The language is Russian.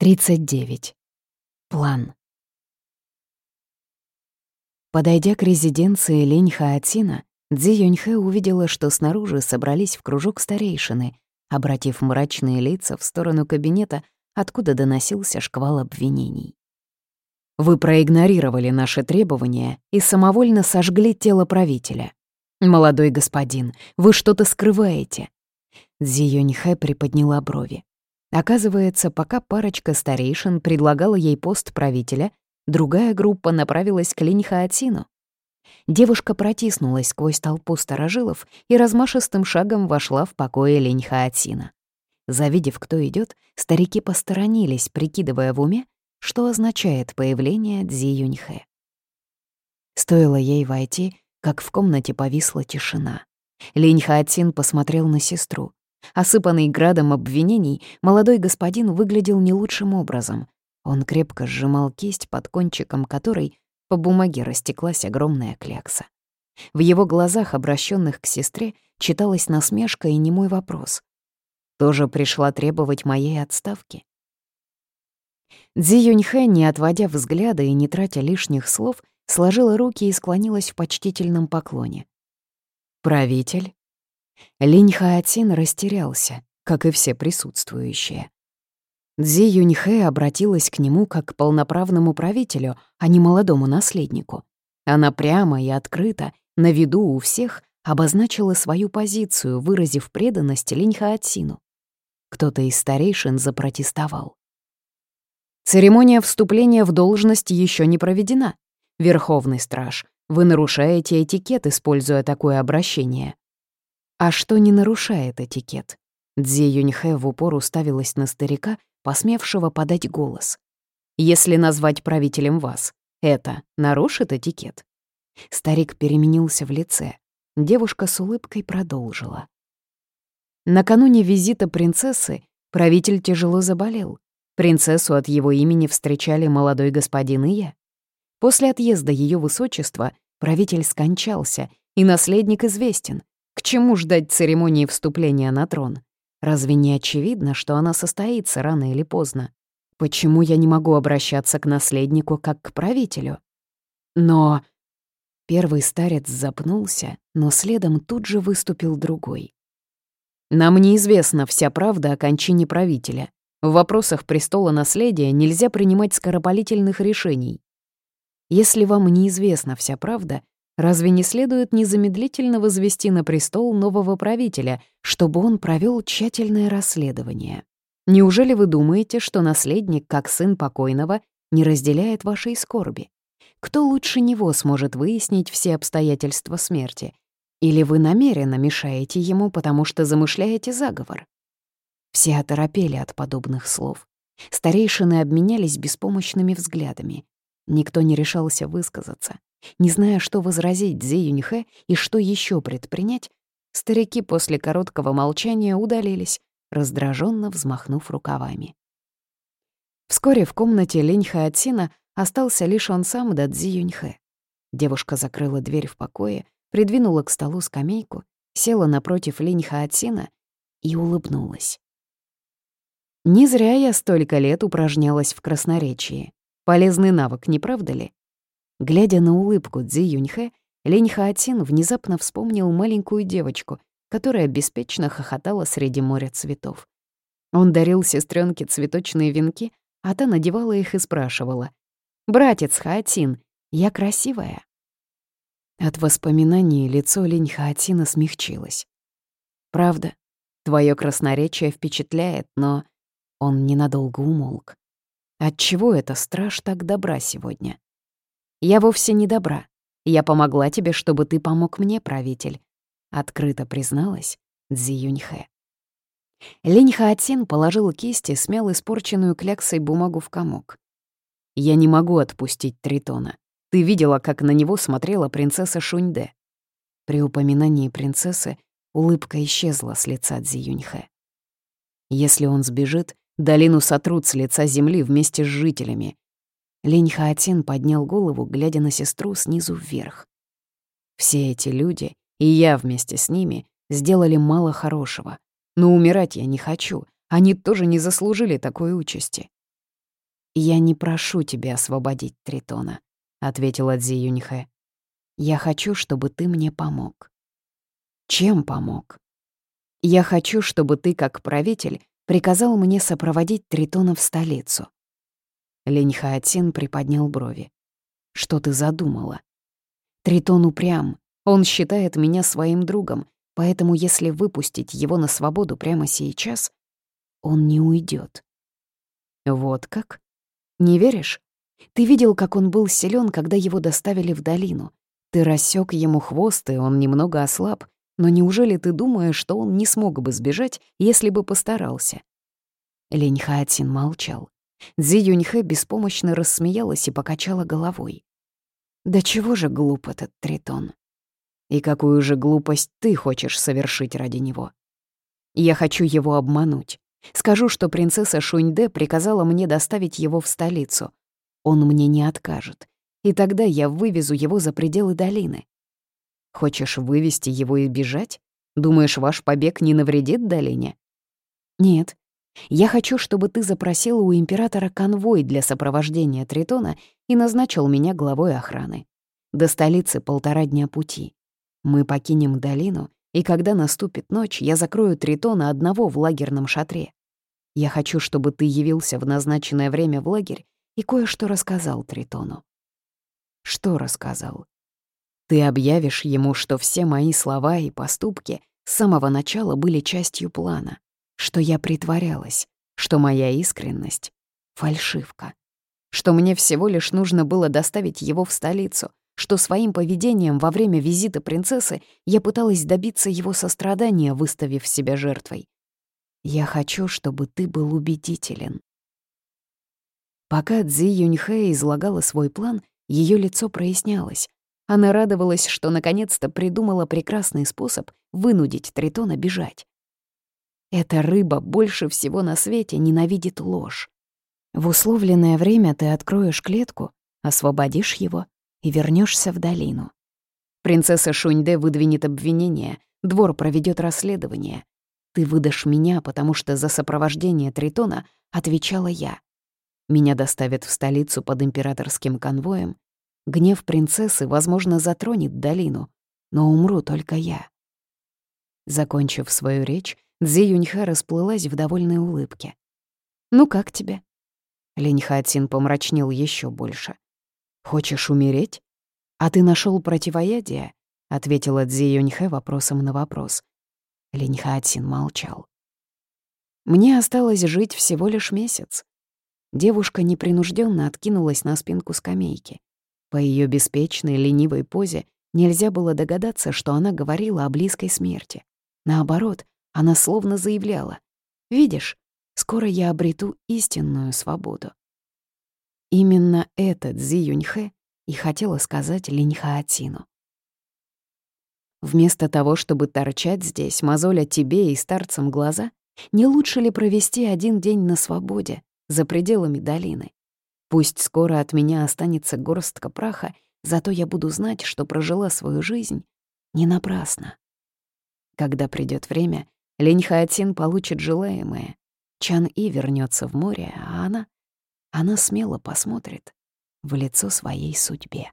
39. План. Подойдя к резиденции Лень Хаатина, Цзи Юньхэ увидела, что снаружи собрались в кружок старейшины, обратив мрачные лица в сторону кабинета, откуда доносился шквал обвинений. «Вы проигнорировали наши требования и самовольно сожгли тело правителя. Молодой господин, вы что-то скрываете». Цзи Юньхэ приподняла брови. Оказывается, пока парочка старейшин предлагала ей пост правителя, другая группа направилась к Линьхаатину. Девушка протиснулась сквозь толпу старожилов и размашистым шагом вошла в покое Линьхаатина. Завидев, кто идет, старики посторонились, прикидывая в уме, что означает появление Цзи Юньхэ. Стоило ей войти, как в комнате повисла тишина. Линь Хаатин посмотрел на сестру. Осыпанный градом обвинений, молодой господин выглядел не лучшим образом. Он крепко сжимал кисть, под кончиком которой по бумаге растеклась огромная клякса. В его глазах, обращенных к сестре, читалась насмешка и немой вопрос. «Тоже пришла требовать моей отставки?» Цзи Юньхэ, не отводя взгляда и не тратя лишних слов, сложила руки и склонилась в почтительном поклоне. «Правитель?» Линь Хаатин растерялся, как и все присутствующие. Цзи Юньхэ обратилась к нему как к полноправному правителю, а не молодому наследнику. Она прямо и открыто, на виду у всех, обозначила свою позицию, выразив преданность Линь Хаатину. Кто-то из старейшин запротестовал. Церемония вступления в должность еще не проведена. Верховный страж, вы нарушаете этикет, используя такое обращение. А что не нарушает этикет? Дзи Юньхэ в упор уставилась на старика, посмевшего подать голос. Если назвать правителем вас, это нарушит этикет? Старик переменился в лице. Девушка с улыбкой продолжила. Накануне визита принцессы правитель тяжело заболел. Принцессу от его имени встречали молодой господин и я. После отъезда ее высочества правитель скончался, и наследник известен. К чему ждать церемонии вступления на трон? Разве не очевидно, что она состоится рано или поздно? Почему я не могу обращаться к наследнику как к правителю? Но... Первый старец запнулся, но следом тут же выступил другой. Нам неизвестна вся правда о кончине правителя. В вопросах престола наследия нельзя принимать скоропалительных решений. Если вам неизвестна вся правда, Разве не следует незамедлительно возвести на престол нового правителя, чтобы он провел тщательное расследование? Неужели вы думаете, что наследник, как сын покойного, не разделяет вашей скорби? Кто лучше него сможет выяснить все обстоятельства смерти? Или вы намеренно мешаете ему, потому что замышляете заговор? Все оторопели от подобных слов. Старейшины обменялись беспомощными взглядами. Никто не решался высказаться. Не зная, что возразить Дзи Юньхэ и что еще предпринять, старики после короткого молчания удалились, раздраженно взмахнув рукавами. Вскоре в комнате Линь Хаотсина остался лишь он сам да Дзи Юньхэ. Девушка закрыла дверь в покое, придвинула к столу скамейку, села напротив Линь Хаотсина и улыбнулась. Не зря я столько лет упражнялась в красноречии. Полезный навык, не правда ли? Глядя на улыбку Цзи Юньхэ, Лень Хаатин внезапно вспомнил маленькую девочку, которая беспечно хохотала среди моря цветов. Он дарил сестренке цветочные венки, а та надевала их и спрашивала. «Братец Хаатин, я красивая?» От воспоминаний лицо Лень Хаатина смягчилось. «Правда, твое красноречие впечатляет, но...» Он ненадолго умолк. «Отчего это страж так добра сегодня?» Я вовсе не добра. Я помогла тебе, чтобы ты помог мне, правитель», — открыто призналась Цзи Юньхэ. Линь Хаатин положил кисти, смял испорченную кляксой бумагу в комок. «Я не могу отпустить Тритона. Ты видела, как на него смотрела принцесса Шуньде». При упоминании принцессы улыбка исчезла с лица Цзи Юньхэ. «Если он сбежит, долину сотрут с лица земли вместе с жителями, Лень Хаатин поднял голову, глядя на сестру снизу вверх. Все эти люди, и я вместе с ними, сделали мало хорошего. Но умирать я не хочу. Они тоже не заслужили такой участи. «Я не прошу тебя освободить Тритона», — ответила Цзи Юньхэ. «Я хочу, чтобы ты мне помог». «Чем помог?» «Я хочу, чтобы ты, как правитель, приказал мне сопроводить Тритона в столицу». Линь Хаотин приподнял брови. «Что ты задумала?» «Тритон упрям. Он считает меня своим другом, поэтому если выпустить его на свободу прямо сейчас, он не уйдет. «Вот как?» Не веришь? Ты видел, как он был силен, когда его доставили в долину. Ты рассек ему хвост, и он немного ослаб. Но неужели ты думаешь, что он не смог бы сбежать, если бы постарался?» Лень Хаатин молчал. Цзи Юньхэ беспомощно рассмеялась и покачала головой. «Да чего же глуп этот тритон? И какую же глупость ты хочешь совершить ради него? Я хочу его обмануть. Скажу, что принцесса Шуньде приказала мне доставить его в столицу. Он мне не откажет. И тогда я вывезу его за пределы долины. Хочешь вывести его и бежать? Думаешь, ваш побег не навредит долине? Нет. Я хочу, чтобы ты запросила у императора конвой для сопровождения Тритона и назначил меня главой охраны. До столицы полтора дня пути. Мы покинем долину и когда наступит ночь, я закрою Тритона одного в лагерном шатре. Я хочу, чтобы ты явился в назначенное время в лагерь и кое-что рассказал Тритону. Что рассказал? Ты объявишь ему, что все мои слова и поступки с самого начала были частью плана, что я притворялась, что моя искренность — фальшивка, что мне всего лишь нужно было доставить его в столицу, что своим поведением во время визита принцессы я пыталась добиться его сострадания, выставив себя жертвой. Я хочу, чтобы ты был убедителен. Пока Цзи Юньхэ излагала свой план, ее лицо прояснялось. Она радовалась, что наконец-то придумала прекрасный способ вынудить Тритона бежать. Эта рыба больше всего на свете ненавидит ложь. В условленное время ты откроешь клетку, освободишь его и вернешься в долину. Принцесса Шуньде выдвинет обвинение, двор проведет расследование. Ты выдашь меня, потому что за сопровождение Тритона отвечала я. Меня доставят в столицу под императорским конвоем. Гнев принцессы, возможно, затронет долину, но умру только я. Закончив свою речь, Цзи Юньха расплылась в довольной улыбке. «Ну как тебе?» Линь Хатин помрачнел еще больше. «Хочешь умереть? А ты нашел противоядие?» — ответила Цзи Юньхэ вопросом на вопрос. Линь Хаатсин молчал. «Мне осталось жить всего лишь месяц». Девушка непринужденно откинулась на спинку скамейки. По ее беспечной, ленивой позе нельзя было догадаться, что она говорила о близкой смерти. Наоборот, она словно заявляла. «Видишь, скоро я обрету истинную свободу». Именно этот Зи Юньхэ и хотела сказать Линь Хаатину. Вместо того, чтобы торчать здесь, мозоля тебе и старцам глаза, не лучше ли провести один день на свободе, за пределами долины? Пусть скоро от меня останется горстка праха, зато я буду знать, что прожила свою жизнь не напрасно. Когда придет время, Линь Хаатин получит желаемое. Чан И вернется в море, а она она смело посмотрит в лицо своей судьбе.